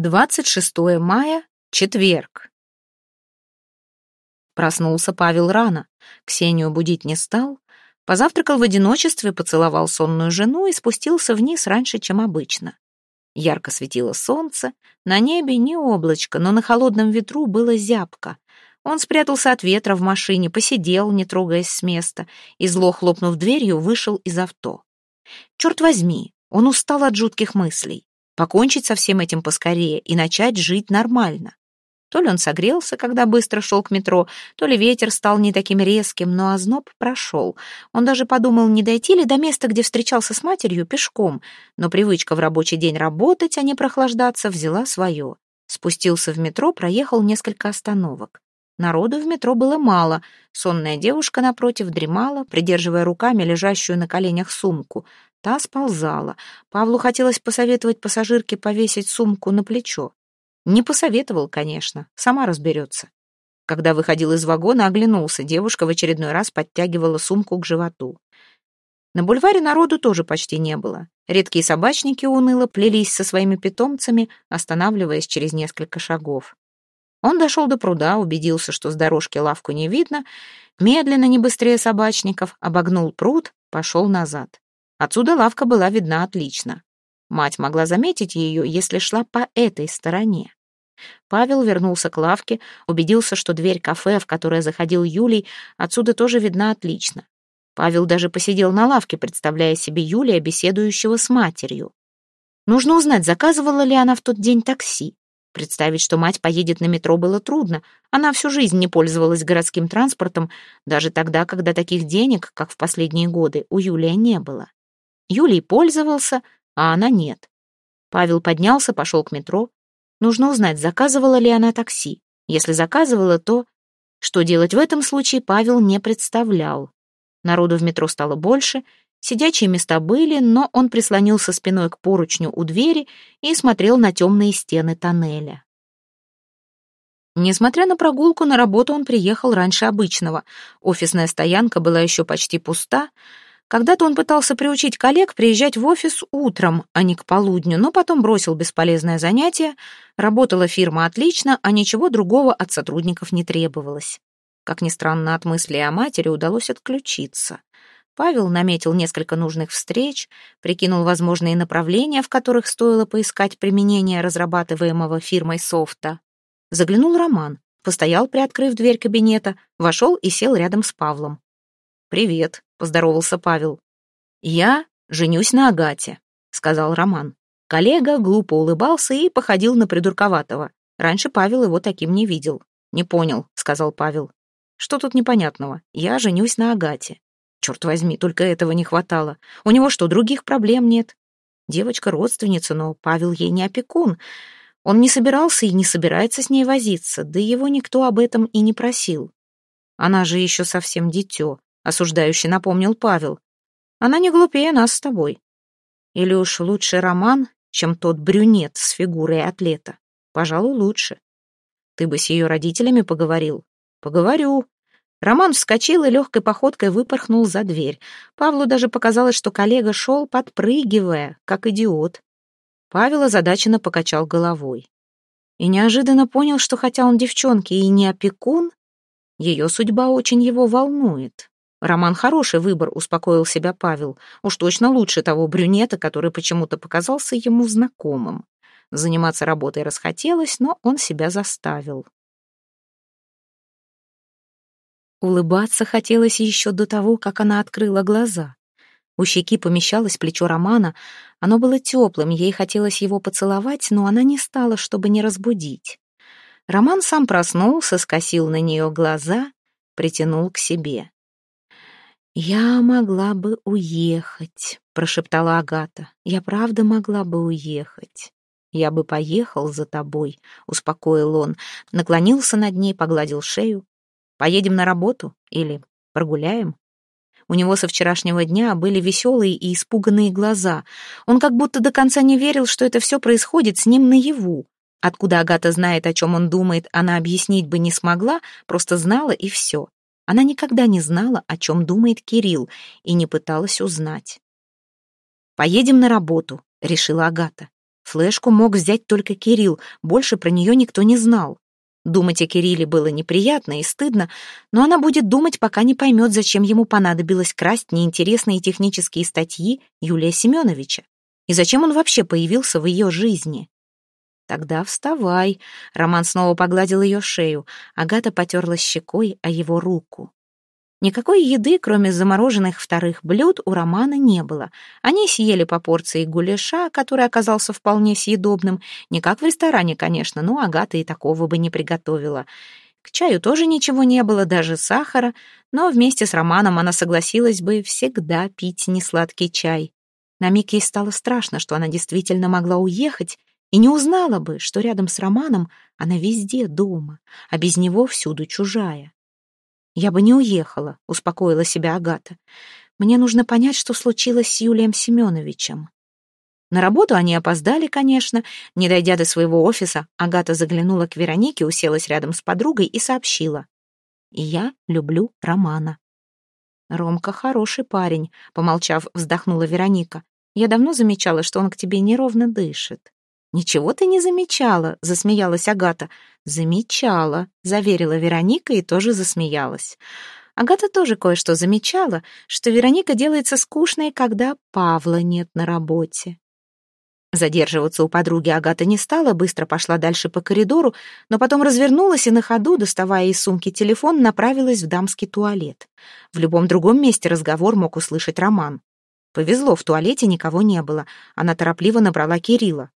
26 мая, четверг. Проснулся Павел рано, Ксению будить не стал, позавтракал в одиночестве, поцеловал сонную жену и спустился вниз раньше, чем обычно. Ярко светило солнце, на небе не облачко, но на холодном ветру было зябко. Он спрятался от ветра в машине, посидел, не трогаясь с места, и, зло хлопнув дверью, вышел из авто. Черт возьми, он устал от жутких мыслей покончить со всем этим поскорее и начать жить нормально. То ли он согрелся, когда быстро шел к метро, то ли ветер стал не таким резким, но озноб прошел. Он даже подумал, не дойти ли до места, где встречался с матерью, пешком, но привычка в рабочий день работать, а не прохлаждаться, взяла свое. Спустился в метро, проехал несколько остановок. Народу в метро было мало. Сонная девушка напротив дремала, придерживая руками лежащую на коленях сумку. Та сползала. Павлу хотелось посоветовать пассажирке повесить сумку на плечо. Не посоветовал, конечно, сама разберется. Когда выходил из вагона, оглянулся. Девушка в очередной раз подтягивала сумку к животу. На бульваре народу тоже почти не было. Редкие собачники уныло плелись со своими питомцами, останавливаясь через несколько шагов. Он дошел до пруда, убедился, что с дорожки лавку не видно, медленно, не быстрее собачников, обогнул пруд, пошел назад. Отсюда лавка была видна отлично. Мать могла заметить ее, если шла по этой стороне. Павел вернулся к лавке, убедился, что дверь кафе, в которое заходил Юлий, отсюда тоже видна отлично. Павел даже посидел на лавке, представляя себе Юлия, беседующего с матерью. Нужно узнать, заказывала ли она в тот день такси. Представить, что мать поедет на метро, было трудно. Она всю жизнь не пользовалась городским транспортом, даже тогда, когда таких денег, как в последние годы, у Юлия не было. Юлий пользовался, а она нет. Павел поднялся, пошел к метро. Нужно узнать, заказывала ли она такси. Если заказывала, то... Что делать в этом случае, Павел не представлял. Народу в метро стало больше, сидячие места были, но он прислонился спиной к поручню у двери и смотрел на темные стены тоннеля. Несмотря на прогулку, на работу он приехал раньше обычного. Офисная стоянка была еще почти пуста, когда-то он пытался приучить коллег приезжать в офис утром, а не к полудню, но потом бросил бесполезное занятие. Работала фирма отлично, а ничего другого от сотрудников не требовалось. Как ни странно, от мысли о матери удалось отключиться. Павел наметил несколько нужных встреч, прикинул возможные направления, в которых стоило поискать применение разрабатываемого фирмой софта. Заглянул Роман, постоял, приоткрыв дверь кабинета, вошел и сел рядом с Павлом. «Привет», — поздоровался Павел. «Я женюсь на Агате», — сказал Роман. Коллега глупо улыбался и походил на придурковатого. Раньше Павел его таким не видел. «Не понял», — сказал Павел. «Что тут непонятного? Я женюсь на Агате». Черт возьми, только этого не хватало. У него что, других проблем нет? Девочка родственница, но Павел ей не опекун. Он не собирался и не собирается с ней возиться, да его никто об этом и не просил. Она же еще совсем дитё осуждающе напомнил Павел. Она не глупее нас с тобой. Или уж лучше роман, чем тот брюнет с фигурой атлета. Пожалуй, лучше. Ты бы с ее родителями поговорил. Поговорю. Роман вскочил и легкой походкой выпорхнул за дверь. Павлу даже показалось, что коллега шел, подпрыгивая, как идиот. Павел озадаченно покачал головой. И неожиданно понял, что хотя он девчонки и не опекун, ее судьба очень его волнует. Роман хороший выбор, успокоил себя Павел. Уж точно лучше того брюнета, который почему-то показался ему знакомым. Заниматься работой расхотелось, но он себя заставил. Улыбаться хотелось еще до того, как она открыла глаза. У щеки помещалось плечо Романа. Оно было теплым, ей хотелось его поцеловать, но она не стала, чтобы не разбудить. Роман сам проснулся, скосил на нее глаза, притянул к себе. «Я могла бы уехать», — прошептала Агата. «Я правда могла бы уехать». «Я бы поехал за тобой», — успокоил он. Наклонился над ней, погладил шею. «Поедем на работу? Или прогуляем?» У него со вчерашнего дня были веселые и испуганные глаза. Он как будто до конца не верил, что это все происходит с ним наяву. Откуда Агата знает, о чем он думает, она объяснить бы не смогла, просто знала и все. Она никогда не знала, о чем думает Кирилл, и не пыталась узнать. «Поедем на работу», — решила Агата. Флешку мог взять только Кирилл, больше про нее никто не знал. Думать о Кирилле было неприятно и стыдно, но она будет думать, пока не поймет, зачем ему понадобилось красть неинтересные технические статьи Юлия Семеновича. И зачем он вообще появился в ее жизни? «Тогда вставай», — Роман снова погладил ее шею. Агата потерлась щекой о его руку. Никакой еды, кроме замороженных вторых блюд, у Романа не было. Они съели по порции гуляша, который оказался вполне съедобным. Не как в ресторане, конечно, но Агата и такого бы не приготовила. К чаю тоже ничего не было, даже сахара, но вместе с Романом она согласилась бы всегда пить несладкий чай. На миг ей стало страшно, что она действительно могла уехать, и не узнала бы, что рядом с Романом она везде дома, а без него всюду чужая. «Я бы не уехала», — успокоила себя Агата. «Мне нужно понять, что случилось с Юлием Семеновичем». На работу они опоздали, конечно. Не дойдя до своего офиса, Агата заглянула к Веронике, уселась рядом с подругой и сообщила. «Я люблю Романа». «Ромка хороший парень», — помолчав, вздохнула Вероника. «Я давно замечала, что он к тебе неровно дышит». «Ничего ты не замечала», — засмеялась Агата. «Замечала», — заверила Вероника и тоже засмеялась. Агата тоже кое-что замечала, что Вероника делается скучной, когда Павла нет на работе. Задерживаться у подруги Агата не стала, быстро пошла дальше по коридору, но потом развернулась и на ходу, доставая из сумки телефон, направилась в дамский туалет. В любом другом месте разговор мог услышать Роман. Повезло, в туалете никого не было. Она торопливо набрала Кирилла.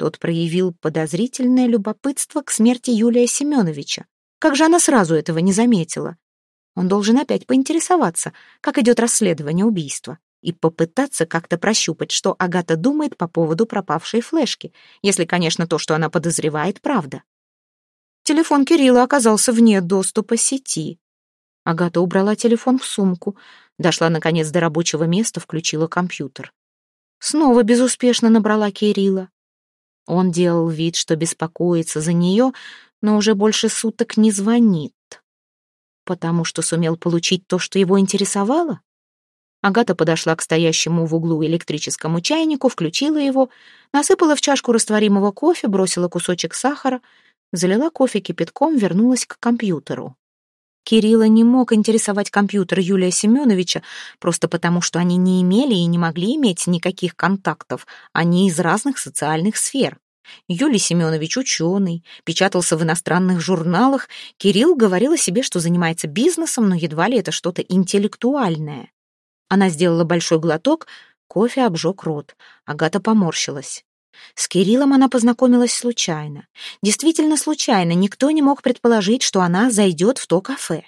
Тот проявил подозрительное любопытство к смерти Юлия Семеновича. Как же она сразу этого не заметила? Он должен опять поинтересоваться, как идет расследование убийства, и попытаться как-то прощупать, что Агата думает по поводу пропавшей флешки, если, конечно, то, что она подозревает, правда. Телефон Кирилла оказался вне доступа сети. Агата убрала телефон в сумку, дошла, наконец, до рабочего места, включила компьютер. Снова безуспешно набрала Кирилла. Он делал вид, что беспокоится за нее, но уже больше суток не звонит. Потому что сумел получить то, что его интересовало? Агата подошла к стоящему в углу электрическому чайнику, включила его, насыпала в чашку растворимого кофе, бросила кусочек сахара, залила кофе кипятком, вернулась к компьютеру. Кирилла не мог интересовать компьютер Юлия Семеновича просто потому, что они не имели и не могли иметь никаких контактов, они из разных социальных сфер. Юлий Семенович ученый, печатался в иностранных журналах, Кирилл говорил о себе, что занимается бизнесом, но едва ли это что-то интеллектуальное. Она сделала большой глоток, кофе обжег рот. Агата поморщилась. С Кириллом она познакомилась случайно. Действительно случайно, никто не мог предположить, что она зайдет в то кафе.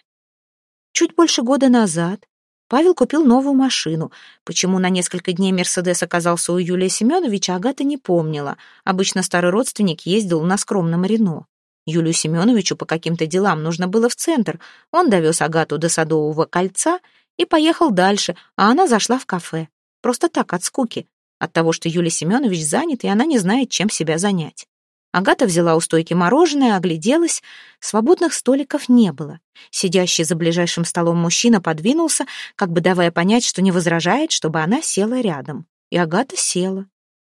Чуть больше года назад Павел купил новую машину. Почему на несколько дней Мерседес оказался у Юлия Семеновича, Агата не помнила. Обычно старый родственник ездил на скромном Рено. Юлию Семеновичу по каким-то делам нужно было в центр. Он довез Агату до Садового кольца и поехал дальше, а она зашла в кафе. Просто так, от скуки от того, что Юлий Семенович занят, и она не знает, чем себя занять. Агата взяла у стойки мороженое, огляделась. Свободных столиков не было. Сидящий за ближайшим столом мужчина подвинулся, как бы давая понять, что не возражает, чтобы она села рядом. И Агата села.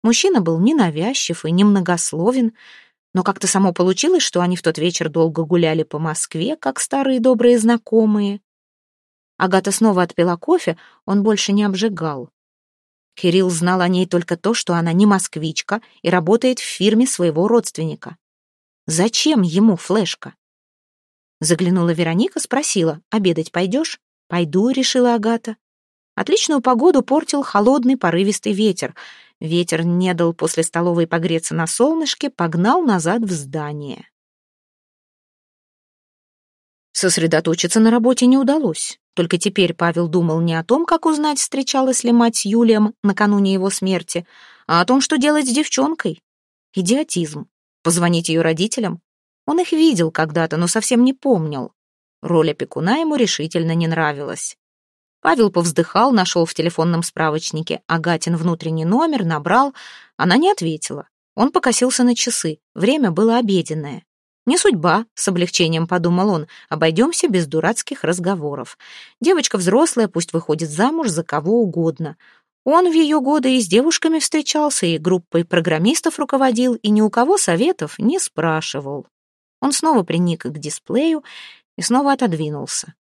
Мужчина был ненавязчив и немногословен, но как-то само получилось, что они в тот вечер долго гуляли по Москве, как старые добрые знакомые. Агата снова отпила кофе, он больше не обжигал. Кирилл знал о ней только то, что она не москвичка и работает в фирме своего родственника. Зачем ему флешка? Заглянула Вероника, спросила, обедать пойдешь? Пойду, решила Агата. Отличную погоду портил холодный порывистый ветер. Ветер не дал после столовой погреться на солнышке, погнал назад в здание. Сосредоточиться на работе не удалось. Только теперь Павел думал не о том, как узнать, встречалась ли мать с Юлием накануне его смерти, а о том, что делать с девчонкой. Идиотизм. Позвонить ее родителям? Он их видел когда-то, но совсем не помнил. Роль опекуна ему решительно не нравилась. Павел повздыхал, нашел в телефонном справочнике Агатин внутренний номер, набрал. Она не ответила. Он покосился на часы. Время было обеденное. «Не судьба», — с облегчением подумал он, — «обойдемся без дурацких разговоров. Девочка взрослая, пусть выходит замуж за кого угодно». Он в ее годы и с девушками встречался, и группой программистов руководил, и ни у кого советов не спрашивал. Он снова приник к дисплею и снова отодвинулся.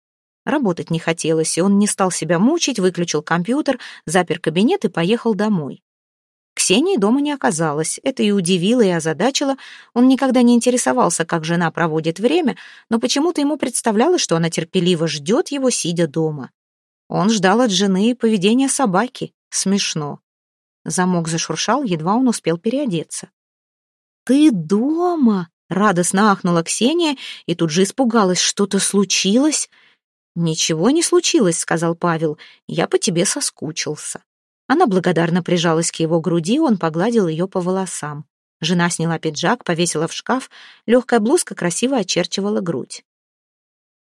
Работать не хотелось, и он не стал себя мучить, выключил компьютер, запер кабинет и поехал домой. Ксении дома не оказалось. Это и удивило, и озадачило. Он никогда не интересовался, как жена проводит время, но почему-то ему представлялось, что она терпеливо ждет его, сидя дома. Он ждал от жены поведения собаки. Смешно. Замок зашуршал, едва он успел переодеться. «Ты дома?» — радостно ахнула Ксения и тут же испугалась. «Что-то случилось?» «Ничего не случилось», — сказал Павел. «Я по тебе соскучился». Она благодарно прижалась к его груди, он погладил ее по волосам. Жена сняла пиджак, повесила в шкаф, легкая блузка красиво очерчивала грудь.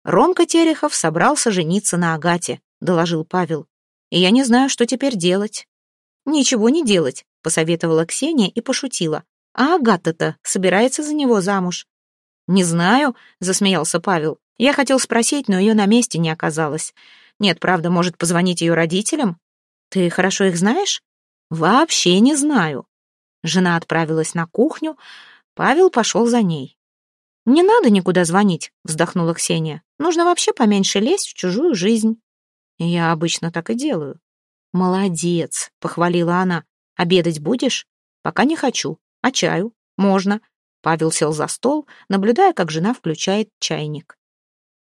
«Ромка Терехов собрался жениться на Агате», — доложил Павел. «И я не знаю, что теперь делать». «Ничего не делать», — посоветовала Ксения и пошутила. «А Агата-то собирается за него замуж?» «Не знаю», — засмеялся Павел. Я хотел спросить, но ее на месте не оказалось. Нет, правда, может позвонить ее родителям? Ты хорошо их знаешь? Вообще не знаю. Жена отправилась на кухню, Павел пошел за ней. «Не надо никуда звонить», — вздохнула Ксения. «Нужно вообще поменьше лезть в чужую жизнь». «Я обычно так и делаю». «Молодец», — похвалила она. «Обедать будешь?» «Пока не хочу. А чаю?» «Можно». Павел сел за стол, наблюдая, как жена включает чайник.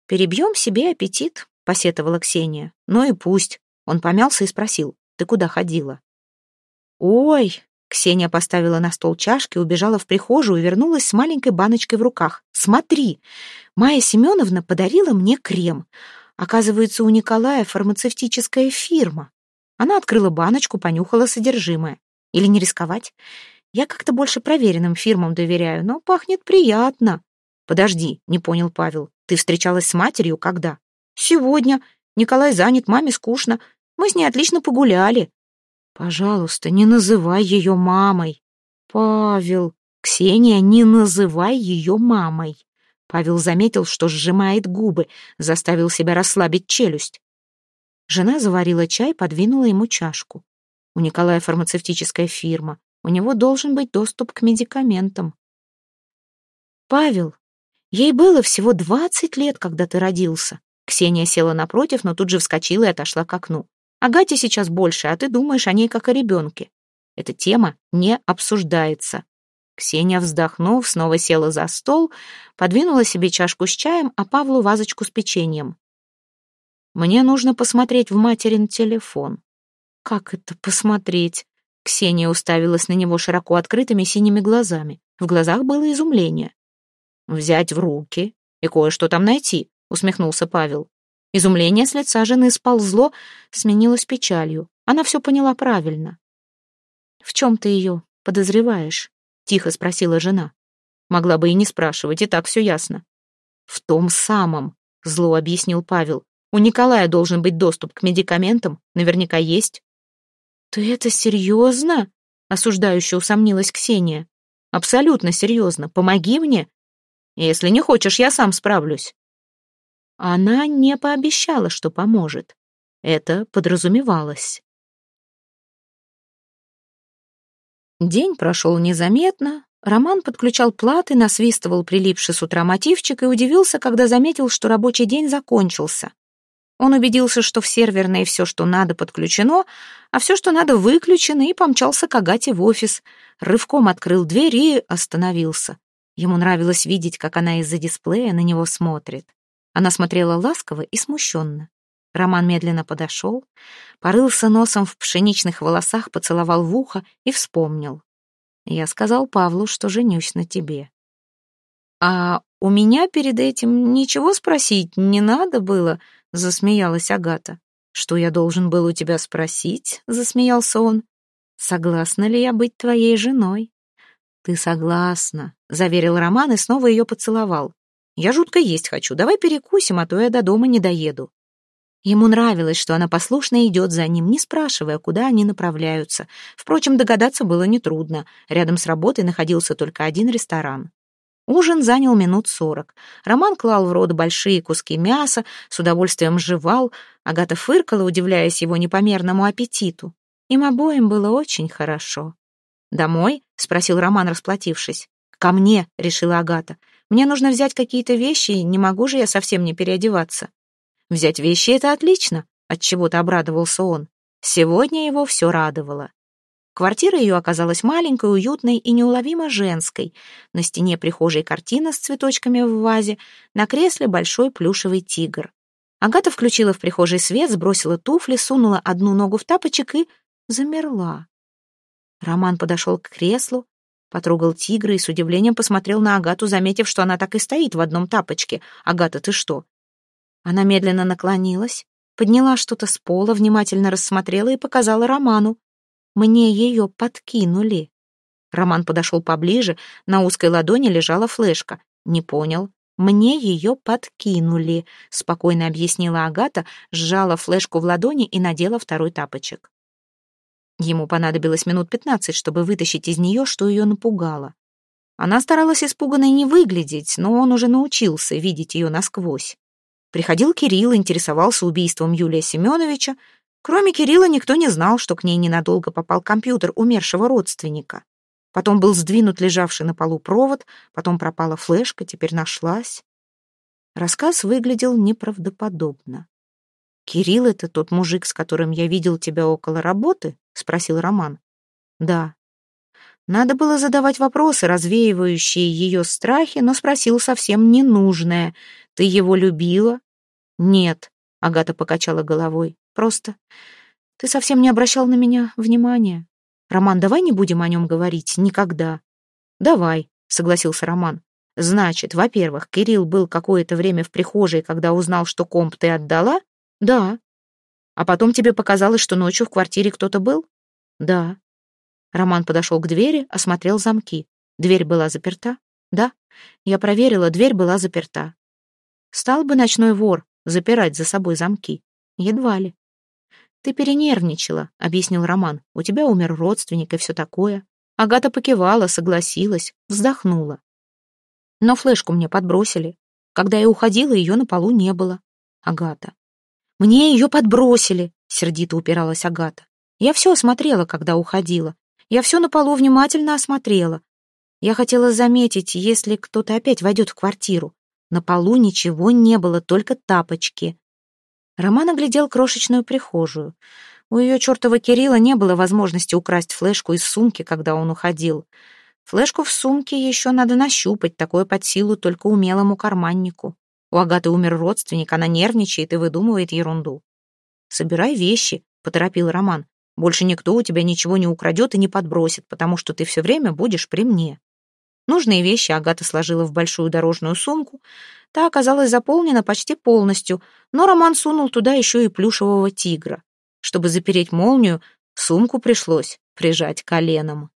«Перебьем себе аппетит», — посетовала Ксения. «Ну и пусть». Он помялся и спросил, «Ты куда ходила?» «Ой!» — Ксения поставила на стол чашки, убежала в прихожую и вернулась с маленькой баночкой в руках. «Смотри! Майя Семеновна подарила мне крем. Оказывается, у Николая фармацевтическая фирма. Она открыла баночку, понюхала содержимое. Или не рисковать? Я как-то больше проверенным фирмам доверяю, но пахнет приятно. Подожди, не понял Павел. Ты встречалась с матерью когда? Сегодня. Николай занят, маме скучно. Мы с ней отлично погуляли. Пожалуйста, не называй ее мамой. Павел, Ксения, не называй ее мамой. Павел заметил, что сжимает губы, заставил себя расслабить челюсть. Жена заварила чай, подвинула ему чашку. У Николая фармацевтическая фирма. У него должен быть доступ к медикаментам. «Павел, Ей было всего двадцать лет, когда ты родился. Ксения села напротив, но тут же вскочила и отошла к окну. Агате сейчас больше, а ты думаешь о ней как о ребенке. Эта тема не обсуждается. Ксения, вздохнув, снова села за стол, подвинула себе чашку с чаем, а Павлу вазочку с печеньем. «Мне нужно посмотреть в материн телефон». «Как это посмотреть?» Ксения уставилась на него широко открытыми синими глазами. В глазах было изумление. «Взять в руки и кое-что там найти», — усмехнулся Павел. Изумление с лица жены сползло, сменилось печалью. Она все поняла правильно. «В чем ты ее подозреваешь?» — тихо спросила жена. Могла бы и не спрашивать, и так все ясно. «В том самом», — зло объяснил Павел. «У Николая должен быть доступ к медикаментам, наверняка есть». «Ты это серьезно?» — осуждающе усомнилась Ксения. «Абсолютно серьезно. Помоги мне. Если не хочешь, я сам справлюсь». Она не пообещала, что поможет. Это подразумевалось. День прошел незаметно. Роман подключал платы, насвистывал прилипший с утра мотивчик и удивился, когда заметил, что рабочий день закончился. Он убедился, что в серверной все, что надо, подключено, а все, что надо, выключено, и помчался к Агате в офис. Рывком открыл дверь и остановился. Ему нравилось видеть, как она из-за дисплея на него смотрит. Она смотрела ласково и смущенно. Роман медленно подошел, порылся носом в пшеничных волосах, поцеловал в ухо и вспомнил. Я сказал Павлу, что женюсь на тебе. А у меня перед этим ничего спросить не надо было, засмеялась Агата. Что я должен был у тебя спросить? засмеялся он. Согласна ли я быть твоей женой? «Ты согласна», — заверил Роман и снова ее поцеловал. «Я жутко есть хочу, давай перекусим, а то я до дома не доеду». Ему нравилось, что она послушно идет за ним, не спрашивая, куда они направляются. Впрочем, догадаться было нетрудно. Рядом с работой находился только один ресторан. Ужин занял минут сорок. Роман клал в рот большие куски мяса, с удовольствием жевал. Агата фыркала, удивляясь его непомерному аппетиту. Им обоим было очень хорошо. «Домой?» — спросил Роман, расплатившись. «Ко мне», — решила Агата. «Мне нужно взять какие-то вещи, не могу же я совсем не переодеваться». «Взять вещи — это отлично», — отчего-то обрадовался он. Сегодня его все радовало. Квартира ее оказалась маленькой, уютной и неуловимо женской. На стене прихожей картина с цветочками в вазе, на кресле большой плюшевый тигр. Агата включила в прихожей свет, сбросила туфли, сунула одну ногу в тапочек и замерла. Роман подошел к креслу, потрогал тигра и с удивлением посмотрел на Агату, заметив, что она так и стоит в одном тапочке. «Агата, ты что?» Она медленно наклонилась, подняла что-то с пола, внимательно рассмотрела и показала Роману. «Мне ее подкинули». Роман подошел поближе, на узкой ладони лежала флешка. «Не понял». «Мне ее подкинули», — спокойно объяснила Агата, сжала флешку в ладони и надела второй тапочек. Ему понадобилось минут пятнадцать, чтобы вытащить из нее, что ее напугало. Она старалась испуганной не выглядеть, но он уже научился видеть ее насквозь. Приходил Кирилл, интересовался убийством Юлия Семеновича. Кроме Кирилла никто не знал, что к ней ненадолго попал компьютер умершего родственника. Потом был сдвинут лежавший на полу провод, потом пропала флешка, теперь нашлась. Рассказ выглядел неправдоподобно. «Кирилл — это тот мужик, с которым я видел тебя около работы?» — спросил Роман. «Да». Надо было задавать вопросы, развеивающие ее страхи, но спросил совсем ненужное. «Ты его любила?» «Нет», — Агата покачала головой. «Просто ты совсем не обращал на меня внимания. Роман, давай не будем о нем говорить никогда». «Давай», — согласился Роман. «Значит, во-первых, Кирилл был какое-то время в прихожей, когда узнал, что комп ты отдала?» «Да». «А потом тебе показалось, что ночью в квартире кто-то был?» «Да». Роман подошел к двери, осмотрел замки. Дверь была заперта? «Да». Я проверила, дверь была заперта. Стал бы ночной вор запирать за собой замки? Едва ли. «Ты перенервничала», — объяснил Роман. «У тебя умер родственник и все такое». Агата покивала, согласилась, вздохнула. Но флешку мне подбросили. Когда я уходила, ее на полу не было. Агата. «Мне ее подбросили», — сердито упиралась Агата. «Я все осмотрела, когда уходила. Я все на полу внимательно осмотрела. Я хотела заметить, если кто-то опять войдет в квартиру. На полу ничего не было, только тапочки». Роман оглядел крошечную прихожую. У ее чертова Кирилла не было возможности украсть флешку из сумки, когда он уходил. Флешку в сумке еще надо нащупать, такое под силу только умелому карманнику. У Агаты умер родственник, она нервничает и выдумывает ерунду. «Собирай вещи», — поторопил Роман. «Больше никто у тебя ничего не украдет и не подбросит, потому что ты все время будешь при мне». Нужные вещи Агата сложила в большую дорожную сумку. Та оказалась заполнена почти полностью, но Роман сунул туда еще и плюшевого тигра. Чтобы запереть молнию, сумку пришлось прижать коленом.